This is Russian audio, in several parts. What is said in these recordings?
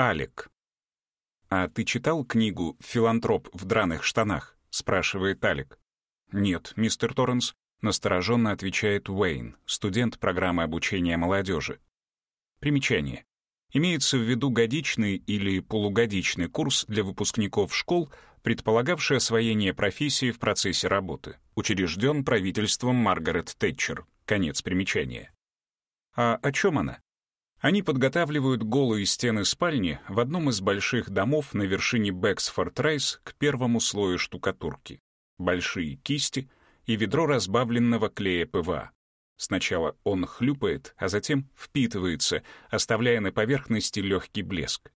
Алек. «А ты читал книгу «Филантроп в драных штанах»?» — спрашивает Алек. «Нет, мистер Торренс», — настороженно отвечает Уэйн, студент программы обучения молодежи. Примечание. Имеется в виду годичный или полугодичный курс для выпускников школ, предполагавший освоение профессии в процессе работы. Учрежден правительством Маргарет Тэтчер. Конец примечания. А о чем она? Они подготавливают голые стены спальни в одном из больших домов на вершине Бэксфорд-Райс к первому слою штукатурки. Большие кисти и ведро разбавленного клея ПВА. Сначала он хлюпает, а затем впитывается, оставляя на поверхности легкий блеск.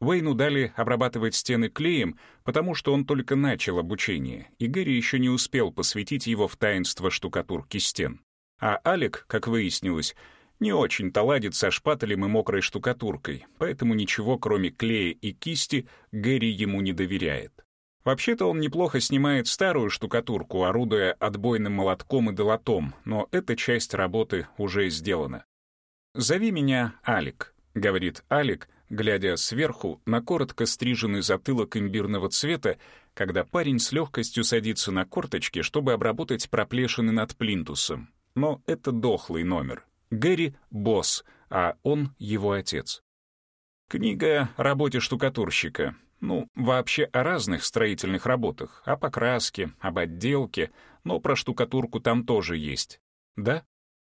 Уэйну дали обрабатывать стены клеем, потому что он только начал обучение, и Гэри еще не успел посвятить его в таинство штукатурки стен. А Алек, как выяснилось, не очень-то ладит со шпателем и мокрой штукатуркой, поэтому ничего, кроме клея и кисти, Гэри ему не доверяет. Вообще-то он неплохо снимает старую штукатурку, орудуя отбойным молотком и долотом, но эта часть работы уже сделана. «Зови меня Алик», — говорит Алик, глядя сверху на коротко стриженный затылок имбирного цвета, когда парень с легкостью садится на корточки, чтобы обработать проплешины над плинтусом. Но это дохлый номер. Гэри — босс, а он — его отец. Книга о работе штукатурщика. Ну, вообще о разных строительных работах, о покраске, об отделке, но про штукатурку там тоже есть. Да?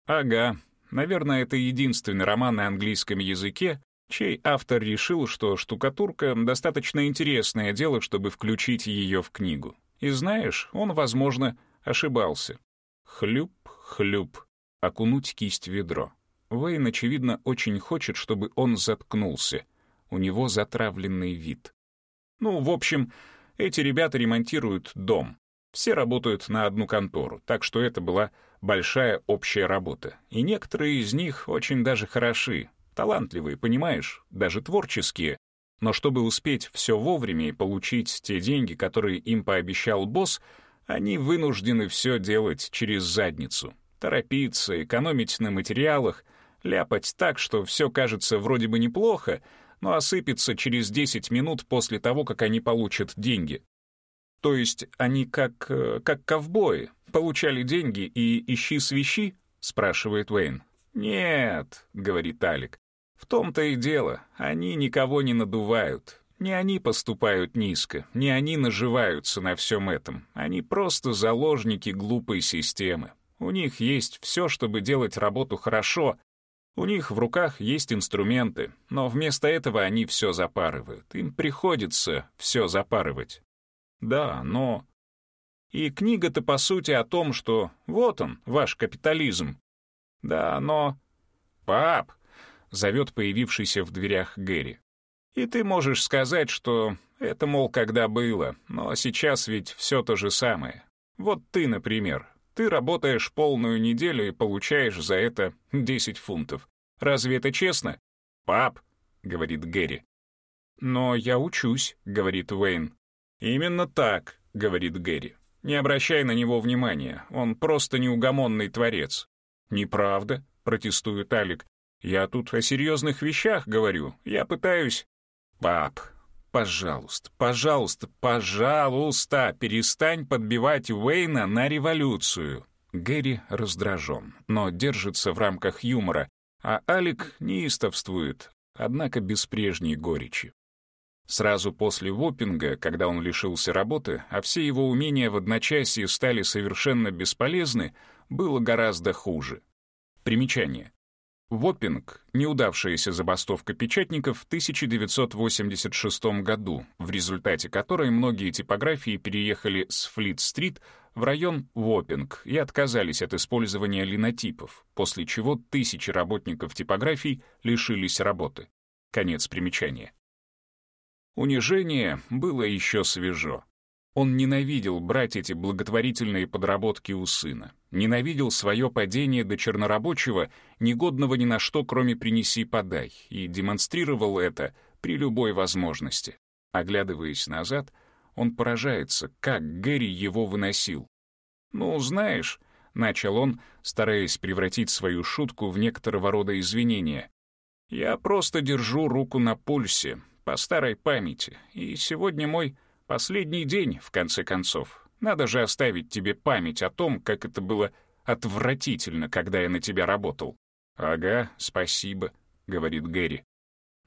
Ага. Наверное, это единственный роман на английском языке, чей автор решил, что штукатурка — достаточно интересное дело, чтобы включить ее в книгу. И знаешь, он, возможно, ошибался. Хлюп, хлюп окунуть кисть в ведро. Уэйн, очевидно, очень хочет, чтобы он заткнулся. У него затравленный вид. Ну, в общем, эти ребята ремонтируют дом. Все работают на одну контору, так что это была большая общая работа. И некоторые из них очень даже хороши, талантливые, понимаешь, даже творческие. Но чтобы успеть все вовремя и получить те деньги, которые им пообещал босс, они вынуждены все делать через задницу. Торопиться, экономить на материалах, ляпать так, что все кажется вроде бы неплохо, но осыпется через 10 минут после того, как они получат деньги. То есть они как, э, как ковбои, получали деньги и ищи свищи? спрашивает Уэйн. «Нет», — говорит Алик, — «в том-то и дело, они никого не надувают. Не они поступают низко, не они наживаются на всем этом, они просто заложники глупой системы. У них есть все, чтобы делать работу хорошо. У них в руках есть инструменты, но вместо этого они все запарывают. Им приходится все запарывать. Да, но... И книга-то по сути о том, что вот он, ваш капитализм. Да, но... Пап, зовет появившийся в дверях Гэри. И ты можешь сказать, что это, мол, когда было, но сейчас ведь все то же самое. Вот ты, например, ты работаешь полную неделю и получаешь за это 10 фунтов. Разве это честно? «Пап», — говорит Гэри. «Но я учусь», — говорит Уэйн. «Именно так», — говорит Гэри. «Не обращай на него внимания, он просто неугомонный творец». «Неправда», — протестует Алик. «Я тут о серьезных вещах говорю, я пытаюсь...» «Пап, Пожалуйста, пожалуйста, пожалуйста, перестань подбивать Уэйна на революцию. Гэри раздражен, но держится в рамках юмора, а Алик неистовствует, однако без прежней горечи. Сразу после вопинга, когда он лишился работы, а все его умения в одночасье стали совершенно бесполезны, было гораздо хуже. Примечание. Воппинг — неудавшаяся забастовка печатников в 1986 году, в результате которой многие типографии переехали с Флит-стрит в район Воппинг и отказались от использования линотипов, после чего тысячи работников типографий лишились работы. Конец примечания. Унижение было еще свежо. Он ненавидел брать эти благотворительные подработки у сына, ненавидел свое падение до чернорабочего, негодного ни на что, кроме «принеси-подай», и демонстрировал это при любой возможности. Оглядываясь назад, он поражается, как Гэри его выносил. «Ну, знаешь», — начал он, стараясь превратить свою шутку в некоторого рода извинения, «я просто держу руку на пульсе, по старой памяти, и сегодня мой последний день, в конце концов. Надо же оставить тебе память о том, как это было отвратительно, когда я на тебя работал». «Ага, спасибо», — говорит Гэри.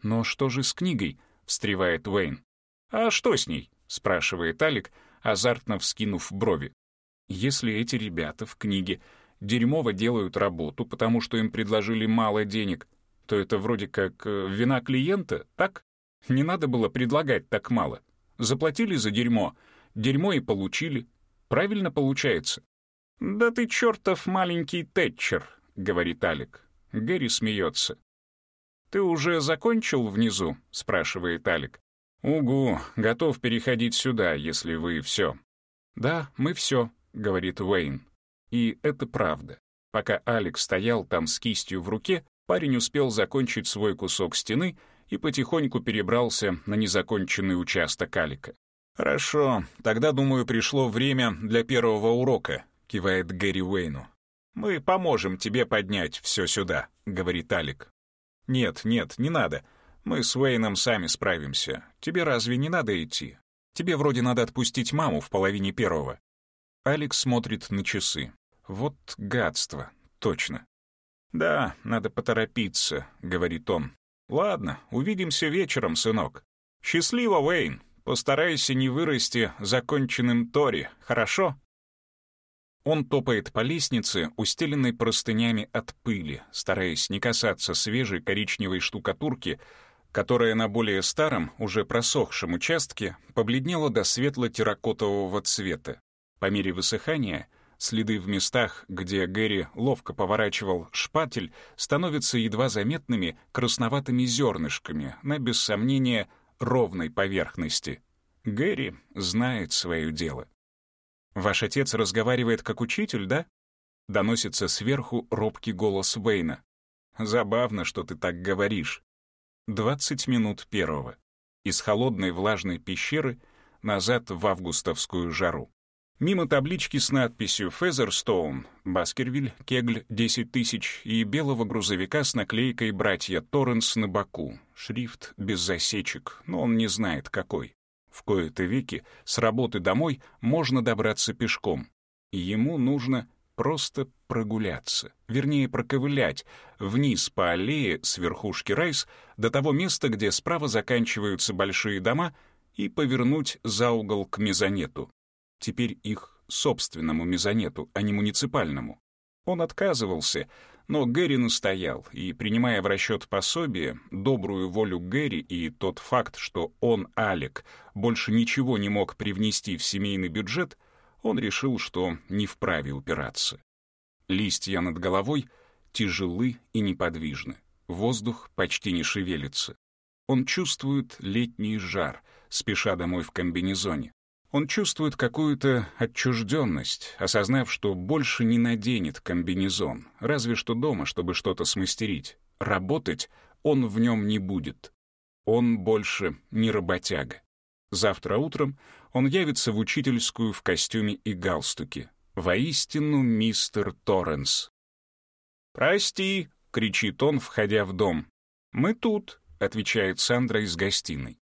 «Но что же с книгой?» — встревает Уэйн. «А что с ней?» — спрашивает Алик, азартно вскинув брови. «Если эти ребята в книге дерьмово делают работу, потому что им предложили мало денег, то это вроде как э, вина клиента, так? Не надо было предлагать так мало. Заплатили за дерьмо, дерьмо и получили. Правильно получается?» «Да ты чертов маленький Тэтчер», — говорит Алик. Гэри смеется. «Ты уже закончил внизу?» — спрашивает Алик. «Угу, готов переходить сюда, если вы все». «Да, мы все», — говорит Уэйн. И это правда. Пока Алекс стоял там с кистью в руке, парень успел закончить свой кусок стены и потихоньку перебрался на незаконченный участок Алика. «Хорошо, тогда, думаю, пришло время для первого урока», — кивает Гэри Уэйну. «Мы поможем тебе поднять все сюда», — говорит Алик. «Нет, нет, не надо. Мы с Уэйном сами справимся. Тебе разве не надо идти? Тебе вроде надо отпустить маму в половине первого». Алекс смотрит на часы. Вот гадство, точно. «Да, надо поторопиться», — говорит он. «Ладно, увидимся вечером, сынок. Счастливо, Уэйн. Постарайся не вырасти законченным Тори, хорошо?» Он топает по лестнице, устеленной простынями от пыли, стараясь не касаться свежей коричневой штукатурки, которая на более старом, уже просохшем участке побледнела до светло-терракотового цвета. По мере высыхания следы в местах, где Гэри ловко поворачивал шпатель, становятся едва заметными красноватыми зернышками на, без сомнения, ровной поверхности. Гэри знает свое дело. «Ваш отец разговаривает как учитель, да?» Доносится сверху робкий голос Уэйна. «Забавно, что ты так говоришь. 20 минут первого. Из холодной влажной пещеры назад в августовскую жару. Мимо таблички с надписью «Фезерстоун», «Баскервиль», «Кегль», «10 тысяч» и белого грузовика с наклейкой «Братья Торренс» на боку. Шрифт без засечек, но он не знает какой. В кои-то веки с работы домой можно добраться пешком. Ему нужно просто прогуляться, вернее проковылять вниз по аллее с верхушки Райс до того места, где справа заканчиваются большие дома, и повернуть за угол к мезонету. Теперь их собственному мезонету, а не муниципальному. Он отказывался, но Гэри настоял, и, принимая в расчет пособие, добрую волю Гэри и тот факт, что он, Алек, больше ничего не мог привнести в семейный бюджет, он решил, что не вправе упираться. Листья над головой тяжелы и неподвижны. Воздух почти не шевелится. Он чувствует летний жар, спеша домой в комбинезоне. Он чувствует какую-то отчужденность, осознав, что больше не наденет комбинезон, разве что дома, чтобы что-то смастерить. Работать он в нем не будет. Он больше не работяга. Завтра утром он явится в учительскую в костюме и галстуке. Воистину мистер Торренс. «Прости!» — кричит он, входя в дом. «Мы тут», — отвечает Сандра из гостиной.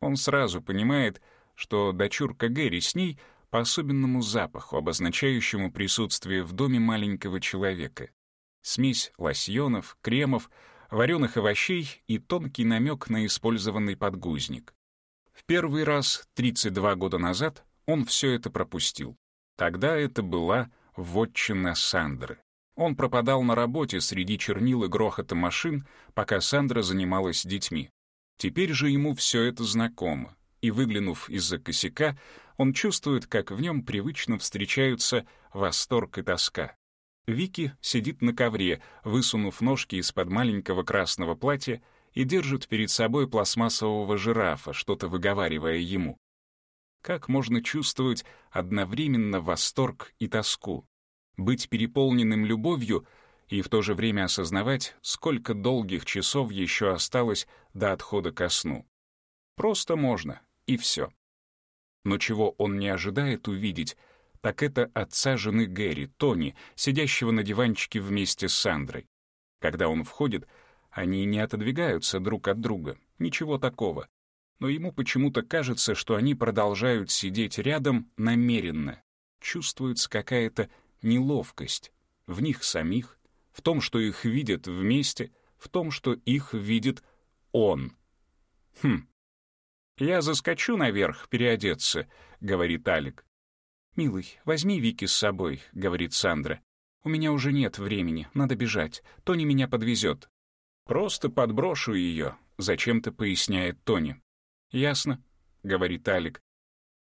Он сразу понимает, что дочурка Гэри с ней по особенному запаху, обозначающему присутствие в доме маленького человека. Смесь лосьонов, кремов, вареных овощей и тонкий намек на использованный подгузник. В первый раз, 32 года назад, он все это пропустил. Тогда это была вотчина Сандры. Он пропадал на работе среди чернил и грохота машин, пока Сандра занималась детьми. Теперь же ему все это знакомо, и, выглянув из-за косяка, он чувствует, как в нем привычно встречаются восторг и тоска. Вики сидит на ковре, высунув ножки из-под маленького красного платья и держит перед собой пластмассового жирафа, что-то выговаривая ему. Как можно чувствовать одновременно восторг и тоску? Быть переполненным любовью и в то же время осознавать, сколько долгих часов еще осталось до отхода ко сну. Просто можно, и все. Но чего он не ожидает увидеть, так это отца жены Гэри, Тони, сидящего на диванчике вместе с Сандрой. Когда он входит, они не отодвигаются друг от друга. Ничего такого. но ему почему-то кажется, что они продолжают сидеть рядом намеренно. Чувствуется какая-то неловкость в них самих, в том, что их видят вместе, в том, что их видит он. Хм. «Я заскочу наверх переодеться», — говорит Алик. «Милый, возьми Вики с собой», — говорит Сандра. «У меня уже нет времени, надо бежать. Тони меня подвезет». «Просто подброшу ее», — зачем-то поясняет Тони. «Ясно», — говорит Алик.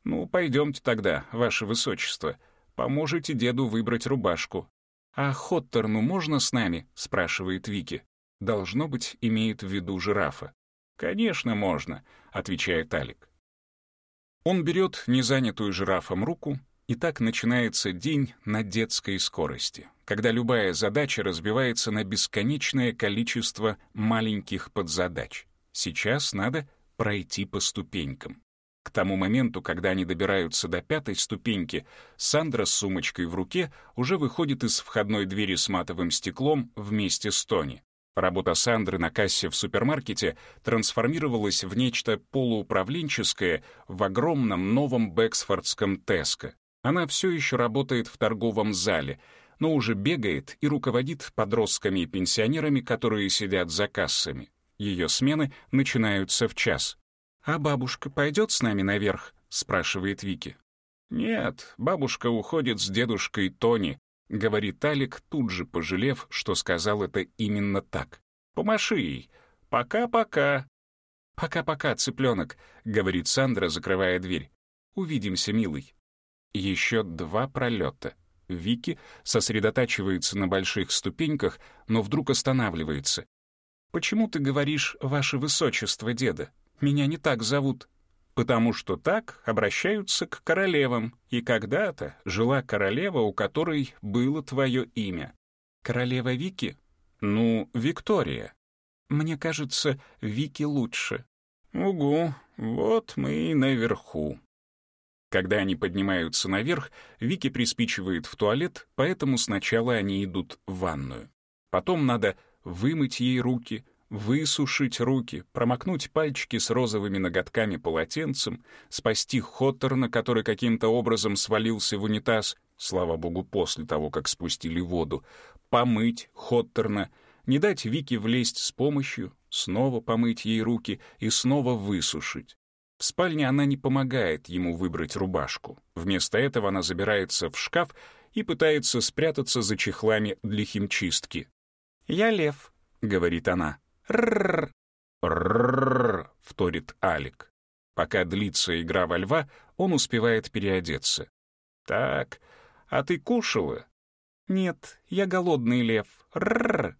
«Ну, пойдемте тогда, ваше высочество. Поможете деду выбрать рубашку». «А Хоттерну можно с нами?» — спрашивает Вики. Должно быть, имеет в виду жирафа. «Конечно, можно», — отвечает Алик. Он берет незанятую жирафом руку, и так начинается день на детской скорости, когда любая задача разбивается на бесконечное количество маленьких подзадач. Сейчас надо пройти по ступенькам. К тому моменту, когда они добираются до пятой ступеньки, Сандра с сумочкой в руке уже выходит из входной двери с матовым стеклом вместе с Тони. Работа Сандры на кассе в супермаркете трансформировалась в нечто полууправленческое в огромном новом Бэксфордском Теско. Она все еще работает в торговом зале, но уже бегает и руководит подростками и пенсионерами, которые сидят за кассами. Ее смены начинаются в час. «А бабушка пойдет с нами наверх?» — спрашивает Вики. «Нет, бабушка уходит с дедушкой Тони», — говорит Алик, тут же пожалев, что сказал это именно так. «Помаши ей. Пока-пока». «Пока-пока, цыпленок», — говорит Сандра, закрывая дверь. «Увидимся, милый». Еще два пролета. Вики сосредотачивается на больших ступеньках, но вдруг останавливается. «Почему ты говоришь «ваше высочество, деда»?» Меня не так зовут. Потому что так обращаются к королевам, и когда-то жила королева, у которой было твое имя. Королева Вики? Ну, Виктория. Мне кажется, Вики лучше. Угу, вот мы и наверху. Когда они поднимаются наверх, Вики приспичивает в туалет, поэтому сначала они идут в ванную. Потом надо вымыть ей руки, высушить руки, промокнуть пальчики с розовыми ноготками полотенцем, спасти Хоттерна, который каким-то образом свалился в унитаз, слава богу, после того, как спустили воду, помыть Хоттерна, не дать Вике влезть с помощью, снова помыть ей руки и снова высушить. В спальне она не помогает ему выбрать рубашку. Вместо этого она забирается в шкаф и пытается спрятаться за чехлами для химчистки. «Я лев», — говорит она. «Рррр!» «Рррр!» — вторит Алик. Пока длится игра во льва, он успевает переодеться. «Так, а ты кушала?» «Нет, я голодный лев. Рррр!»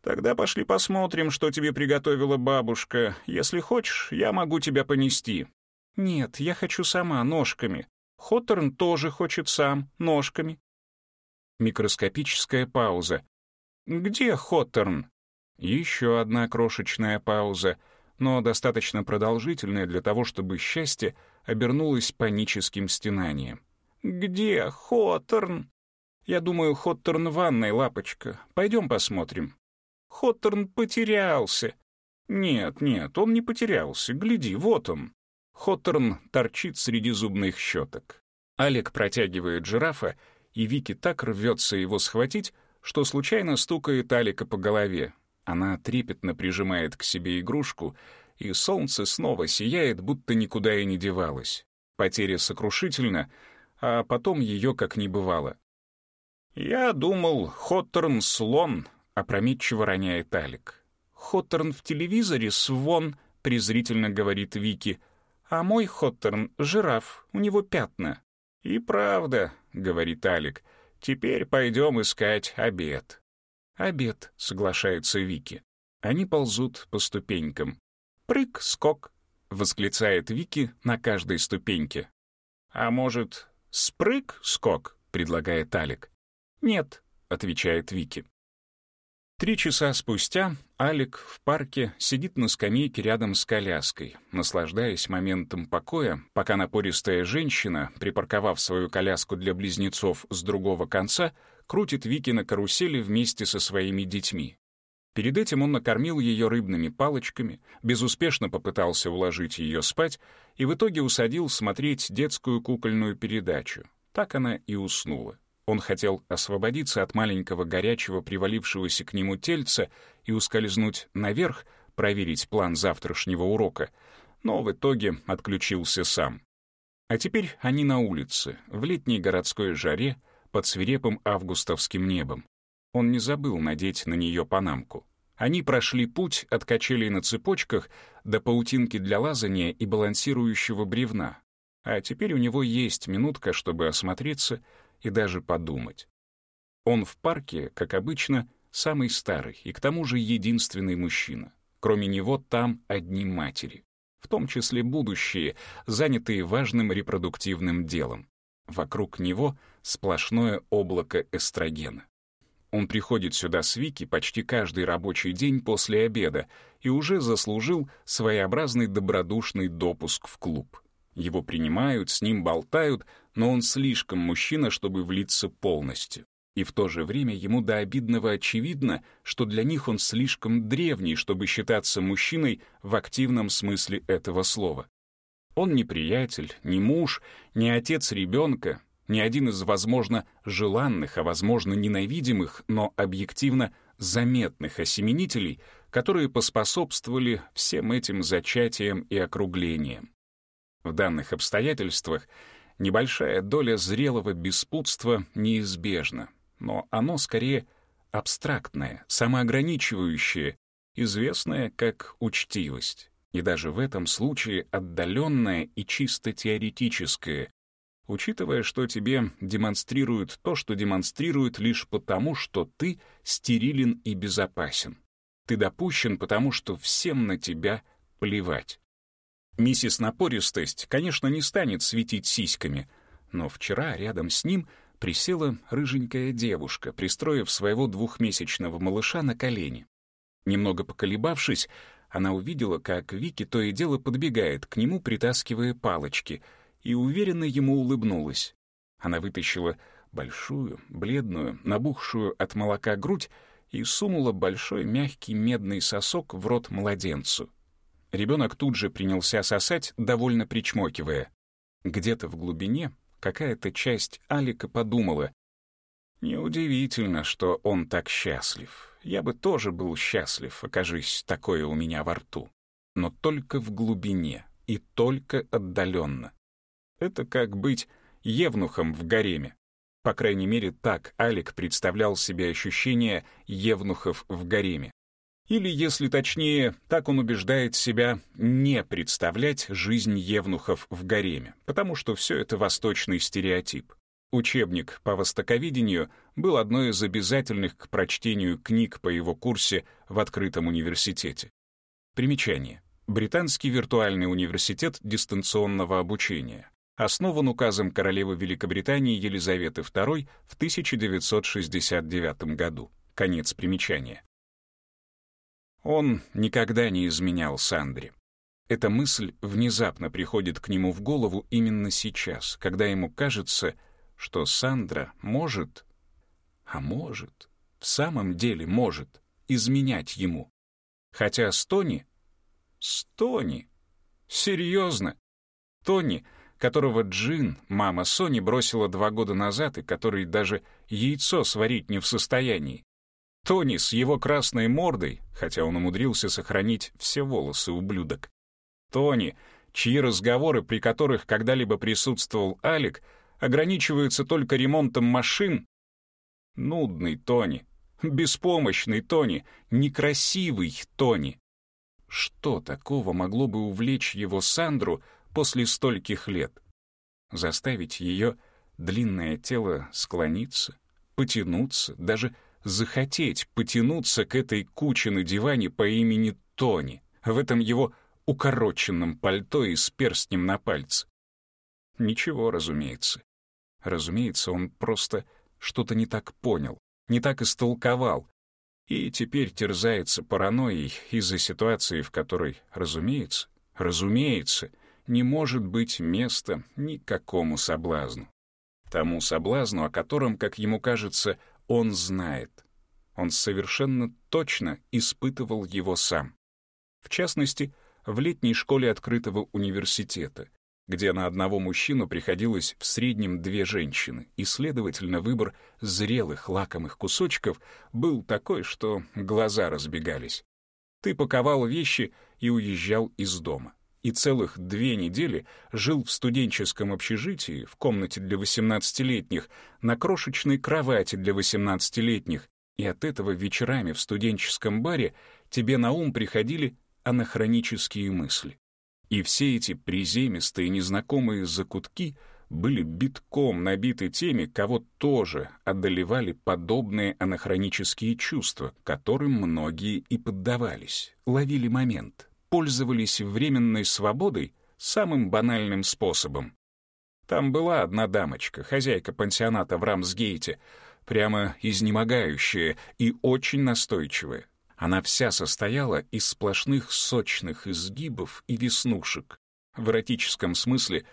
«Тогда пошли посмотрим, что тебе приготовила бабушка. Если хочешь, я могу тебя понести». «Нет, я хочу сама, ножками. Хоттерн тоже хочет сам, ножками». Микроскопическая пауза. «Где Хоттерн?» Еще одна крошечная пауза, но достаточно продолжительная для того, чтобы счастье обернулось паническим стенанием. «Где Хоттерн?» «Я думаю, Хоттерн в ванной, лапочка. Пойдем посмотрим». «Хоттерн потерялся». «Нет, нет, он не потерялся. Гляди, вот он». Хоттерн торчит среди зубных щеток. Алек протягивает жирафа, и Вики так рвется его схватить, что случайно стукает Алика по голове. Она трепетно прижимает к себе игрушку, и солнце снова сияет, будто никуда и не девалось. Потеря сокрушительна, а потом ее как не бывало. «Я думал, Хоттерн — слон», — опрометчиво роняет Алик. «Хоттерн в телевизоре — свон», — презрительно говорит Вики. «А мой Хоттерн — жираф, у него пятна». «И правда», — говорит Алик, — «теперь пойдем искать обед». «Обед», — соглашается Вики. Они ползут по ступенькам. «Прыг-скок», — восклицает Вики на каждой ступеньке. «А может, спрыг-скок?» — предлагает Алик. «Нет», — отвечает Вики. Три часа спустя Алик в парке сидит на скамейке рядом с коляской, наслаждаясь моментом покоя, пока напористая женщина, припарковав свою коляску для близнецов с другого конца, крутит Вики на карусели вместе со своими детьми. Перед этим он накормил ее рыбными палочками, безуспешно попытался уложить ее спать и в итоге усадил смотреть детскую кукольную передачу. Так она и уснула. Он хотел освободиться от маленького горячего привалившегося к нему тельца и ускользнуть наверх, проверить план завтрашнего урока, но в итоге отключился сам. А теперь они на улице, в летней городской жаре, под свирепым августовским небом. Он не забыл надеть на нее панамку. Они прошли путь от качелей на цепочках до паутинки для лазания и балансирующего бревна. А теперь у него есть минутка, чтобы осмотреться и даже подумать. Он в парке, как обычно, самый старый и к тому же единственный мужчина. Кроме него там одни матери, в том числе будущие, занятые важным репродуктивным делом. Вокруг него сплошное облако эстрогена. Он приходит сюда с Вики почти каждый рабочий день после обеда и уже заслужил своеобразный добродушный допуск в клуб. Его принимают, с ним болтают, но он слишком мужчина, чтобы влиться полностью. И в то же время ему до обидного очевидно, что для них он слишком древний, чтобы считаться мужчиной в активном смысле этого слова. Он не приятель, не муж, не отец ребенка, ни один из, возможно, желанных, а, возможно, ненавидимых, но объективно заметных осеменителей, которые поспособствовали всем этим зачатиям и округлениям. В данных обстоятельствах небольшая доля зрелого беспутства неизбежна, но оно скорее абстрактное, самоограничивающее, известное как учтивость, и даже в этом случае отдаленное и чисто теоретическое, учитывая, что тебе демонстрируют то, что демонстрируют лишь потому, что ты стерилен и безопасен. Ты допущен, потому что всем на тебя плевать. Миссис Напористость, конечно, не станет светить сиськами, но вчера рядом с ним присела рыженькая девушка, пристроив своего двухмесячного малыша на колени. Немного поколебавшись, она увидела, как Вики то и дело подбегает к нему, притаскивая палочки — и уверенно ему улыбнулась. Она вытащила большую, бледную, набухшую от молока грудь и сунула большой мягкий медный сосок в рот младенцу. Ребенок тут же принялся сосать, довольно причмокивая. Где-то в глубине какая-то часть Алика подумала, «Неудивительно, что он так счастлив. Я бы тоже был счастлив, окажись такое у меня во рту. Но только в глубине и только отдаленно. Это как быть евнухом в гареме. По крайней мере, так Алик представлял себе ощущение евнухов в гареме. Или, если точнее, так он убеждает себя не представлять жизнь евнухов в гареме, потому что все это восточный стереотип. Учебник по востоковедению был одной из обязательных к прочтению книг по его курсе в открытом университете. Примечание. Британский виртуальный университет дистанционного обучения основан указом королевы Великобритании Елизаветы II в 1969 году. Конец примечания. Он никогда не изменял Сандре. Эта мысль внезапно приходит к нему в голову именно сейчас, когда ему кажется, что Сандра может, а может, в самом деле может, изменять ему. Хотя с Тони... С Тони... Серьезно? Тони — которого Джин, мама Сони, бросила два года назад и который даже яйцо сварить не в состоянии. Тони с его красной мордой, хотя он умудрился сохранить все волосы, ублюдок. Тони, чьи разговоры, при которых когда-либо присутствовал Алик, ограничиваются только ремонтом машин. Нудный Тони, беспомощный Тони, некрасивый Тони. Что такого могло бы увлечь его Сандру после стольких лет. Заставить ее длинное тело склониться, потянуться, даже захотеть потянуться к этой куче на диване по имени Тони, в этом его укороченном пальто и с перстнем на пальце. Ничего, разумеется. Разумеется, он просто что-то не так понял, не так истолковал, и теперь терзается паранойей из-за ситуации, в которой, разумеется, разумеется, не может быть места никакому соблазну. Тому соблазну, о котором, как ему кажется, он знает. он совершенно точно испытывал его сам. В частности, в летней школе открытого университета, где на одного мужчину приходилось в среднем две женщины, и, следовательно, выбор зрелых лакомых кусочков был такой, что глаза разбегались. Ты паковал вещи и уезжал из дома. И целых две недели жил в студенческом общежитии, в комнате для 18-летних, на крошечной кровати для 18-летних, и от этого вечерами в студенческом баре тебе на ум приходили анахронические мысли. И все эти приземистые незнакомые закутки были битком набиты теми, кого тоже одолевали подобные анахронические чувства, которым многие и поддавались, ловили момент, пользовались временной свободой самым банальным способом. Там была одна дамочка, хозяйка пансионата в Рамсгейте, прямо изнемогающая и очень настойчивая. Она вся состояла из сплошных сочных изгибов и веснушек. В эротическом смысле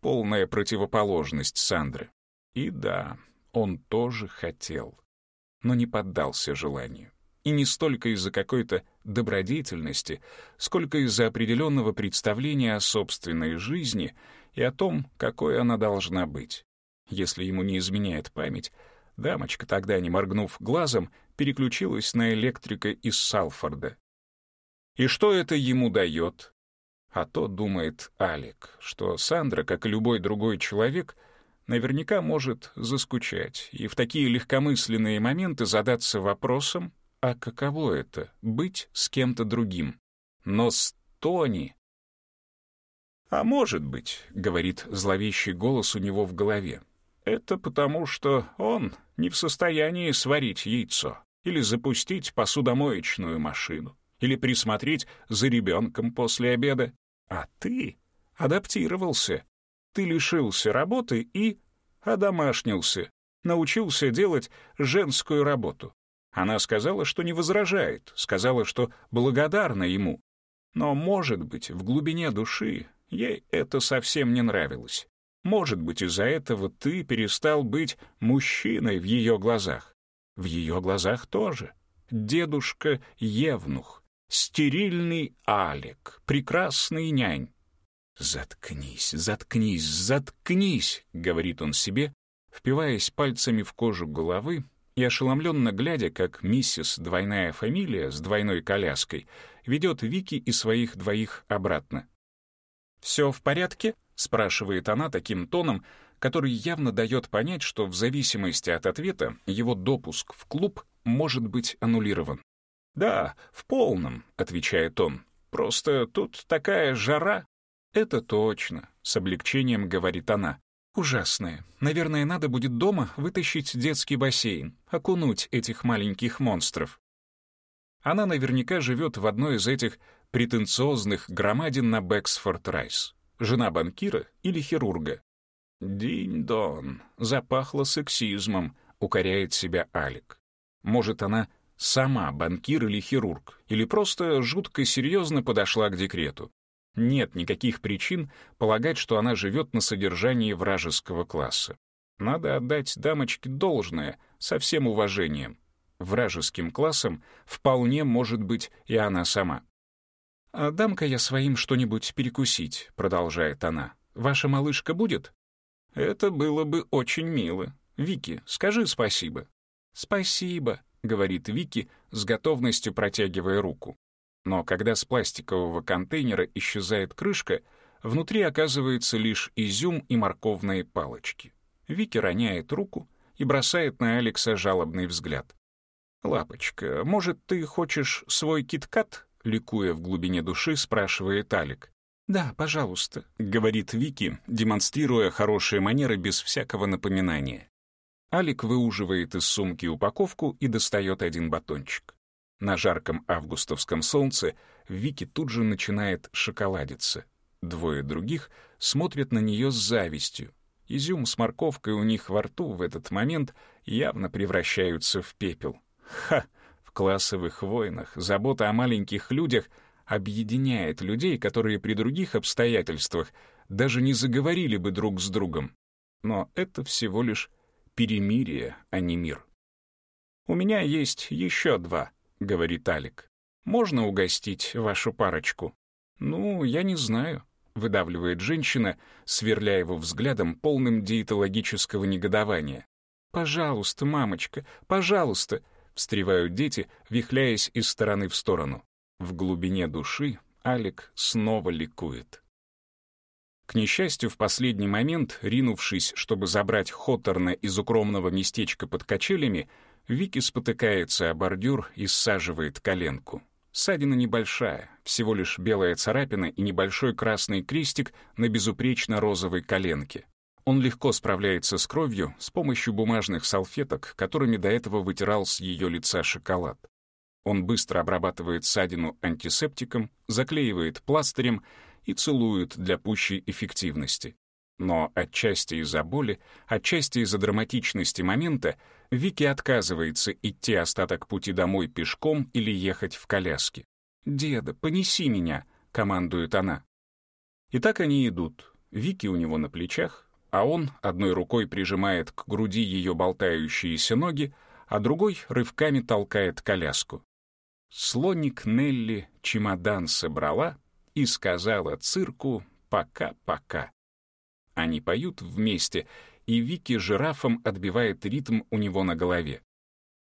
полная противоположность Сандры. И да, он тоже хотел, но не поддался желанию. И не столько из-за какой-то добродетельности, сколько из-за определенного представления о собственной жизни и о том, какой она должна быть. Если ему не изменяет память, Дамочка тогда, не моргнув глазом, переключилась на электрика из Салфорда. И что это ему дает? А то думает Алик, что Сандра, как и любой другой человек, наверняка может заскучать и в такие легкомысленные моменты задаться вопросом, а каково это — быть с кем-то другим? Но с Тони... «А может быть», — говорит зловещий голос у него в голове, это потому, что он не в состоянии сварить яйцо или запустить посудомоечную машину или присмотреть за ребенком после обеда. А ты адаптировался. Ты лишился работы и одомашнился, научился делать женскую работу. Она сказала, что не возражает, сказала, что благодарна ему. Но, может быть, в глубине души ей это совсем не нравилось. Может быть, из-за этого ты перестал быть мужчиной в ее глазах. В ее глазах тоже. Дедушка Евнух, стерильный Алек, прекрасный нянь. «Заткнись, заткнись, заткнись», — говорит он себе, впиваясь пальцами в кожу головы и ошеломленно глядя, как миссис двойная фамилия с двойной коляской ведет Вики и своих двоих обратно. «Все в порядке?» — спрашивает она таким тоном, который явно дает понять, что в зависимости от ответа его допуск в клуб может быть аннулирован. «Да, в полном», — отвечает он. «Просто тут такая жара». «Это точно», — с облегчением говорит она. «Ужасная. Наверное, надо будет дома вытащить детский бассейн, окунуть этих маленьких монстров». Она наверняка живет в одной из этих претенциозных громадин на Бэксфорд-Райс жена банкира или хирурга. «Динь-дон, запахло сексизмом», — укоряет себя Алик. Может, она сама банкир или хирург, или просто жутко серьезно подошла к декрету. Нет никаких причин полагать, что она живет на содержании вражеского класса. Надо отдать дамочке должное, со всем уважением. Вражеским классом вполне может быть и она сама. «А «Дам-ка я своим что-нибудь перекусить», — продолжает она. «Ваша малышка будет?» «Это было бы очень мило. Вики, скажи спасибо». «Спасибо», — говорит Вики, с готовностью протягивая руку. Но когда с пластикового контейнера исчезает крышка, внутри оказывается лишь изюм и морковные палочки. Вики роняет руку и бросает на Алекса жалобный взгляд. «Лапочка, может, ты хочешь свой киткат?» Ликуя в глубине души, спрашивает Алик. «Да, пожалуйста», — говорит Вики, демонстрируя хорошие манеры без всякого напоминания. Алик выуживает из сумки упаковку и достает один батончик. На жарком августовском солнце Вики тут же начинает шоколадиться. Двое других смотрят на нее с завистью. Изюм с морковкой у них во рту в этот момент явно превращаются в пепел. Ха! Классовых войнах забота о маленьких людях объединяет людей, которые при других обстоятельствах даже не заговорили бы друг с другом. Но это всего лишь перемирие, а не мир. «У меня есть еще два», — говорит Алик. «Можно угостить вашу парочку?» «Ну, я не знаю», — выдавливает женщина, сверля его взглядом, полным диетологического негодования. «Пожалуйста, мамочка, пожалуйста!» — встревают дети, вихляясь из стороны в сторону. В глубине души Алик снова ликует. К несчастью, в последний момент, ринувшись, чтобы забрать Хоттерна из укромного местечка под качелями, Вики спотыкается о бордюр и саживает коленку. Ссадина небольшая, всего лишь белая царапина и небольшой красный крестик на безупречно розовой коленке. Он легко справляется с кровью с помощью бумажных салфеток, которыми до этого вытирал с ее лица шоколад. Он быстро обрабатывает ссадину антисептиком, заклеивает пластырем и целует для пущей эффективности. Но отчасти из-за боли, отчасти из-за драматичности момента Вики отказывается идти остаток пути домой пешком или ехать в коляске. «Деда, понеси меня», — командует она. И так они идут. Вики у него на плечах, а он одной рукой прижимает к груди ее болтающиеся ноги, а другой рывками толкает коляску. Слоник Нелли чемодан собрала и сказала цирку «пока-пока». Они поют вместе, и Вики жирафом отбивает ритм у него на голове.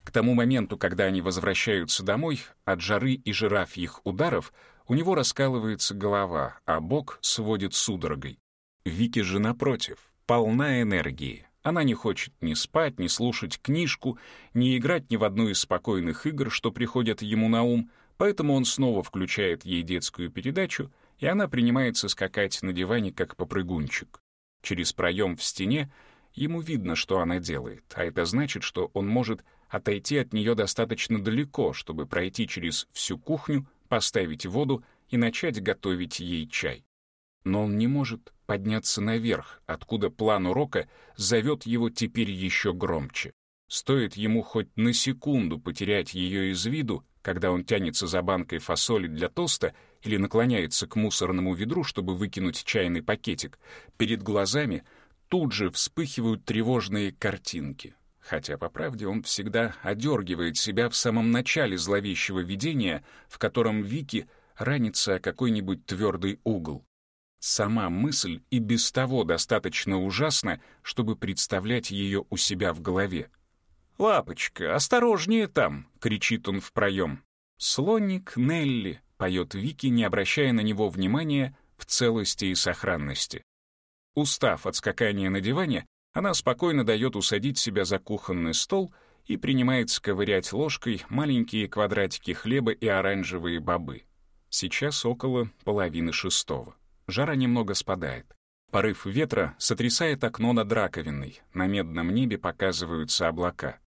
К тому моменту, когда они возвращаются домой, от жары и жирафьих ударов у него раскалывается голова, а бок сводит судорогой. Вики же напротив, полна энергии. Она не хочет ни спать, ни слушать книжку, ни играть ни в одну из спокойных игр, что приходят ему на ум, поэтому он снова включает ей детскую передачу, и она принимается скакать на диване, как попрыгунчик. Через проем в стене ему видно, что она делает, а это значит, что он может отойти от нее достаточно далеко, чтобы пройти через всю кухню, поставить воду и начать готовить ей чай. Но он не может подняться наверх, откуда план урока зовет его теперь еще громче. Стоит ему хоть на секунду потерять ее из виду, когда он тянется за банкой фасоли для тоста или наклоняется к мусорному ведру, чтобы выкинуть чайный пакетик, перед глазами тут же вспыхивают тревожные картинки. Хотя, по правде, он всегда одергивает себя в самом начале зловещего видения, в котором Вики ранится о какой-нибудь твердый угол. Сама мысль и без того достаточно ужасна, чтобы представлять ее у себя в голове. «Лапочка, осторожнее там!» — кричит он в проем. «Слонник Нелли», — поет Вики, не обращая на него внимания в целости и сохранности. Устав от скакания на диване, она спокойно дает усадить себя за кухонный стол и принимает сковырять ложкой маленькие квадратики хлеба и оранжевые бобы. Сейчас около половины шестого. Жара немного спадает. Порыв ветра сотрясает окно над раковиной, на медном небе показываются облака.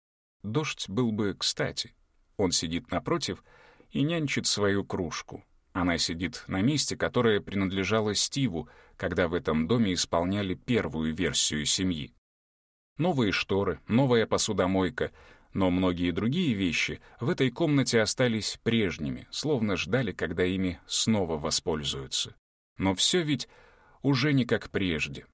Дождь был бы кстати. Он сидит напротив и нянчит свою кружку. Она сидит на месте, которое принадлежало Стиву, когда в этом доме исполняли первую версию семьи. Новые шторы, новая посудомойка, но многие другие вещи в этой комнате остались прежними, словно ждали, когда ими снова воспользуются. Но все ведь уже не как прежде.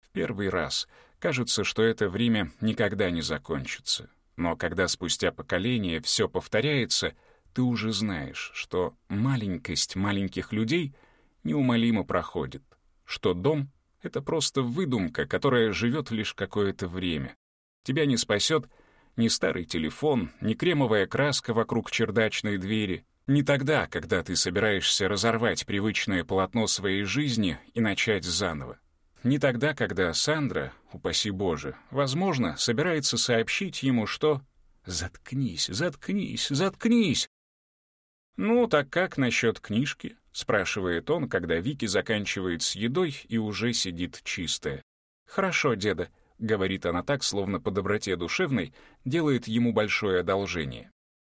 В первый раз кажется, что это время никогда не закончится. Но когда спустя поколение все повторяется, ты уже знаешь, что маленькость маленьких людей неумолимо проходит, что дом — это просто выдумка, которая живет лишь какое-то время. Тебя не спасет ни старый телефон, ни кремовая краска вокруг чердачной двери, не тогда, когда ты собираешься разорвать привычное полотно своей жизни и начать заново. Не тогда, когда Сандра, упаси Боже, возможно, собирается сообщить ему, что «Заткнись, заткнись, заткнись!» «Ну, так как насчет книжки?» — спрашивает он, когда Вики заканчивает с едой и уже сидит чистая. «Хорошо, деда», — говорит она так, словно по доброте душевной делает ему большое одолжение.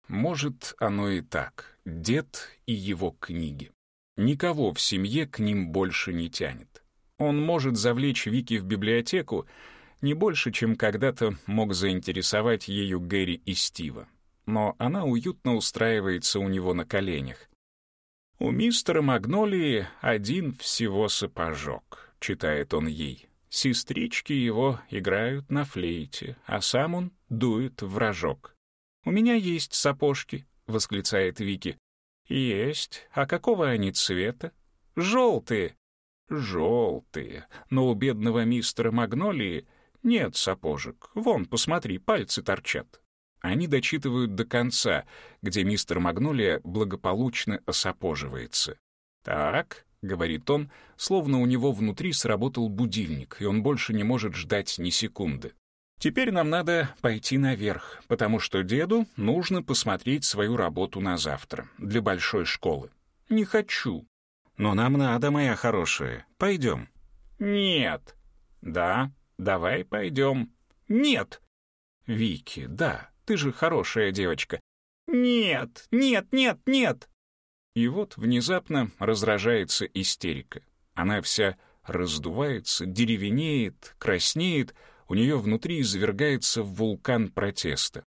Может, оно и так. Дед и его книги. Никого в семье к ним больше не тянет. Он может завлечь Вики в библиотеку не больше, чем когда-то мог заинтересовать ею Гэри и Стива. Но она уютно устраивается у него на коленях. «У мистера Магнолии один всего сапожок», — читает он ей. «Сестрички его играют на флейте, а сам он дует в рожок. «У меня есть сапожки», — восклицает Вики. «Есть. А какого они цвета?» «Желтые». «Желтые. Но у бедного мистера Магнолии нет сапожек. Вон, посмотри, пальцы торчат». Они дочитывают до конца, где мистер Магнолия благополучно осапоживается. «Так», — говорит он, словно у него внутри сработал будильник, и он больше не может ждать ни секунды. «Теперь нам надо пойти наверх, потому что деду нужно посмотреть свою работу на завтра, для большой школы. Не хочу. Но нам надо, моя хорошая. Пойдем». «Нет». «Да, давай пойдем». «Нет». «Вики, да, ты же хорошая девочка». «Нет, нет, нет, нет». И вот внезапно разражается истерика. Она вся раздувается, деревенеет, краснеет, у нее внутри извергается вулкан протеста.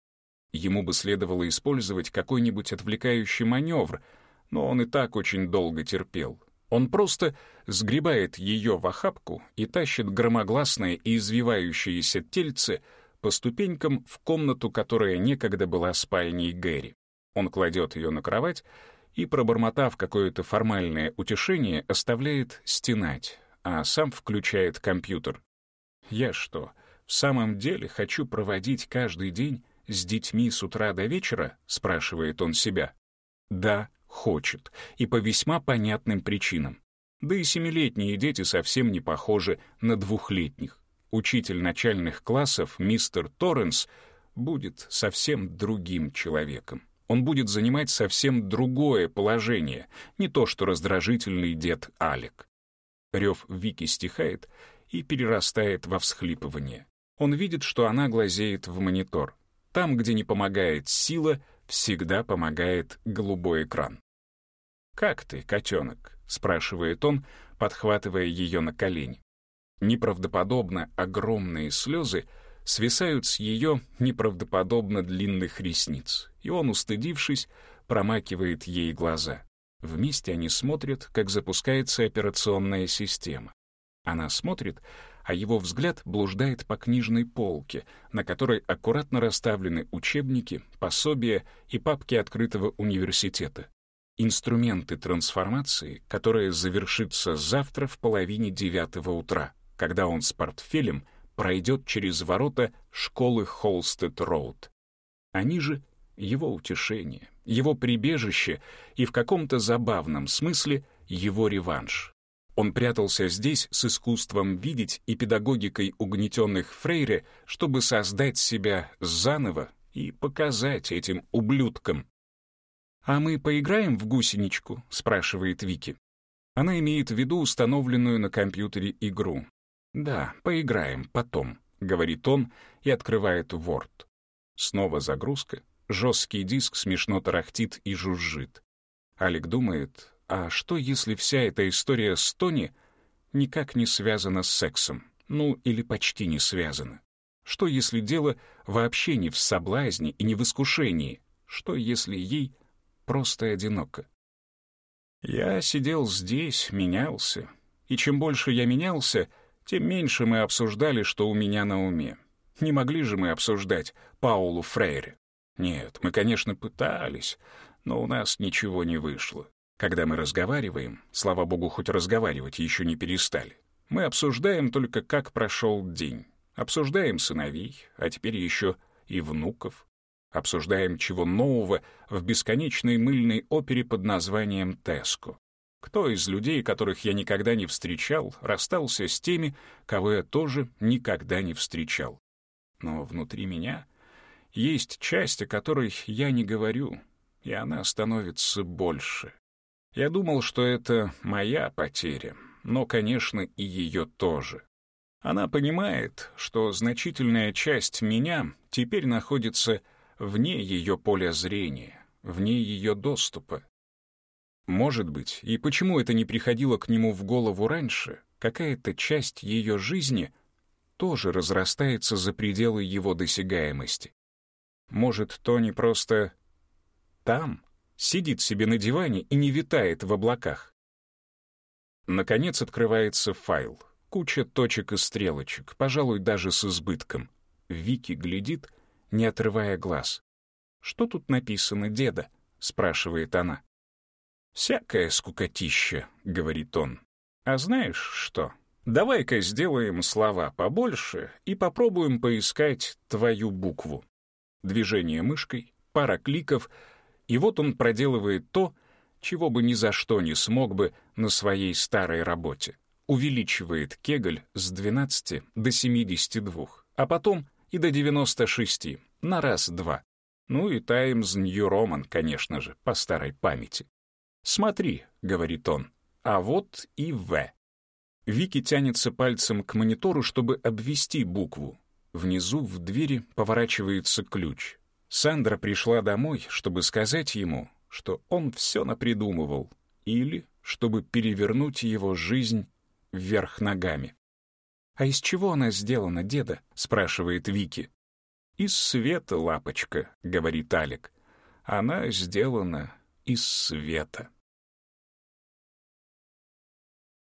Ему бы следовало использовать какой-нибудь отвлекающий маневр, но он и так очень долго терпел. Он просто сгребает ее в охапку и тащит громогласное и извивающееся тельце по ступенькам в комнату, которая некогда была спальней Гэри. Он кладет ее на кровать и, пробормотав какое-то формальное утешение, оставляет стенать, а сам включает компьютер. Я что, в самом деле хочу проводить каждый день с детьми с утра до вечера? спрашивает он себя. Да, хочет, и по весьма понятным причинам. Да и семилетние дети совсем не похожи на двухлетних. Учитель начальных классов, мистер Торренс, будет совсем другим человеком он будет занимать совсем другое положение, не то что раздражительный дед Алек. Рев Вики стихает и перерастает во всхлипывание. Он видит, что она глазеет в монитор. Там, где не помогает сила, всегда помогает голубой экран. «Как ты, котенок?» — спрашивает он, подхватывая ее на колени. Неправдоподобно огромные слезы свисают с ее неправдоподобно длинных ресниц и он, устыдившись, промакивает ей глаза. Вместе они смотрят, как запускается операционная система. Она смотрит, а его взгляд блуждает по книжной полке, на которой аккуратно расставлены учебники, пособия и папки открытого университета. Инструменты трансформации, которая завершится завтра в половине девятого утра, когда он с портфелем пройдет через ворота школы Холстед-Роуд. Они же его утешение, его прибежище и в каком-то забавном смысле его реванш. Он прятался здесь с искусством видеть и педагогикой угнетенных Фрейре, чтобы создать себя заново и показать этим ублюдкам. «А мы поиграем в гусеничку?» — спрашивает Вики. Она имеет в виду установленную на компьютере игру. «Да, поиграем потом», — говорит он и открывает Word. Снова загрузка, Жесткий диск смешно тарахтит и жужжит. Алик думает, а что если вся эта история с Тони никак не связана с сексом? Ну, или почти не связана? Что если дело вообще не в соблазне и не в искушении? Что если ей просто одиноко? Я сидел здесь, менялся. И чем больше я менялся, тем меньше мы обсуждали, что у меня на уме. Не могли же мы обсуждать Паулу Фрейре. Нет, мы, конечно, пытались, но у нас ничего не вышло. Когда мы разговариваем, слава богу, хоть разговаривать еще не перестали, мы обсуждаем только, как прошел день. Обсуждаем сыновей, а теперь еще и внуков. Обсуждаем, чего нового в бесконечной мыльной опере под названием «Теско». Кто из людей, которых я никогда не встречал, расстался с теми, кого я тоже никогда не встречал? Но внутри меня есть часть, о которой я не говорю, и она становится больше. Я думал, что это моя потеря, но, конечно, и ее тоже. Она понимает, что значительная часть меня теперь находится вне ее поля зрения, вне ее доступа. Может быть, и почему это не приходило к нему в голову раньше, какая-то часть ее жизни тоже разрастается за пределы его досягаемости. Может, Тони просто там, сидит себе на диване и не витает в облаках. Наконец открывается файл. Куча точек и стрелочек, пожалуй, даже с избытком. Вики глядит, не отрывая глаз. «Что тут написано, деда?» — спрашивает она. «Всякая скукотища», — говорит он. «А знаешь что? Давай-ка сделаем слова побольше и попробуем поискать твою букву». Движение мышкой, пара кликов, и вот он проделывает то, чего бы ни за что не смог бы на своей старой работе. Увеличивает кегль с 12 до 72, а потом и до 96, на раз-два. Ну и Times New Roman, конечно же, по старой памяти. «Смотри», — говорит он, — «а вот и В». Вики тянется пальцем к монитору, чтобы обвести букву. Внизу в двери поворачивается ключ. Сандра пришла домой, чтобы сказать ему, что он все напридумывал, или чтобы перевернуть его жизнь вверх ногами. «А из чего она сделана, деда?» — спрашивает Вики. «Из света, лапочка», — говорит Алик. «Она сделана из света».